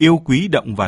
yêu quý động vật.